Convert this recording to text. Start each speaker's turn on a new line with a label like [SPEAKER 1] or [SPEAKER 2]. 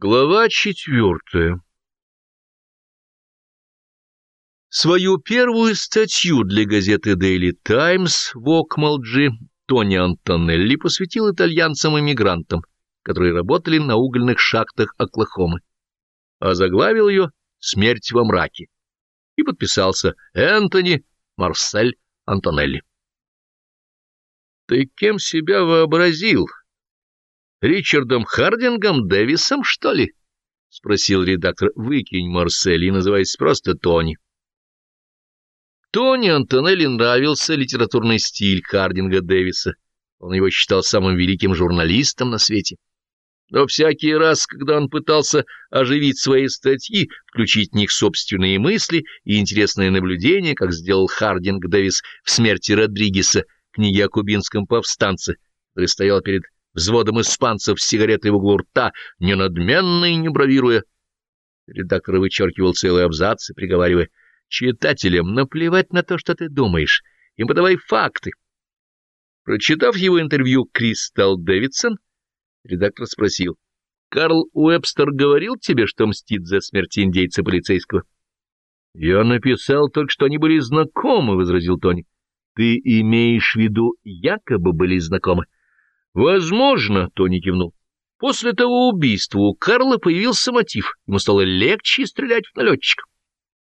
[SPEAKER 1] Глава четвертая Свою первую статью для газеты Daily Times в Окмалджи Тони Антонелли посвятил итальянцам-иммигрантам, которые работали на угольных шахтах Оклахомы, а заглавил ее «Смерть во мраке» и подписался Энтони Марсель Антонелли. «Ты кем себя вообразил?» Ричардом Хардингом Дэвисом, что ли? — спросил редактор. — Выкинь Марсель и называйся просто Тони. Тони Антонелли нравился литературный стиль Хардинга Дэвиса. Он его считал самым великим журналистом на свете. Но всякий раз, когда он пытался оживить свои статьи, включить в них собственные мысли и интересные наблюдения, как сделал Хардинг Дэвис в «Смерти Родригеса», книге о кубинском повстанце, который стоял перед взводом испанцев с сигаретой в углу рта, не надменно и не бравируя. Редактор вычеркивал целые абзацы, приговаривая, «Читателям наплевать на то, что ты думаешь, им подавай факты». Прочитав его интервью Кристал Дэвидсон, редактор спросил, «Карл Уэбстер говорил тебе, что мстит за смерть индейца полицейского?» «Я написал только, что они были знакомы», — возразил Тони. «Ты имеешь в виду, якобы были знакомы?» Возможно, Тони кивнул. После того убийства у Карла появился мотив. Ему стало легче стрелять в налетчиков.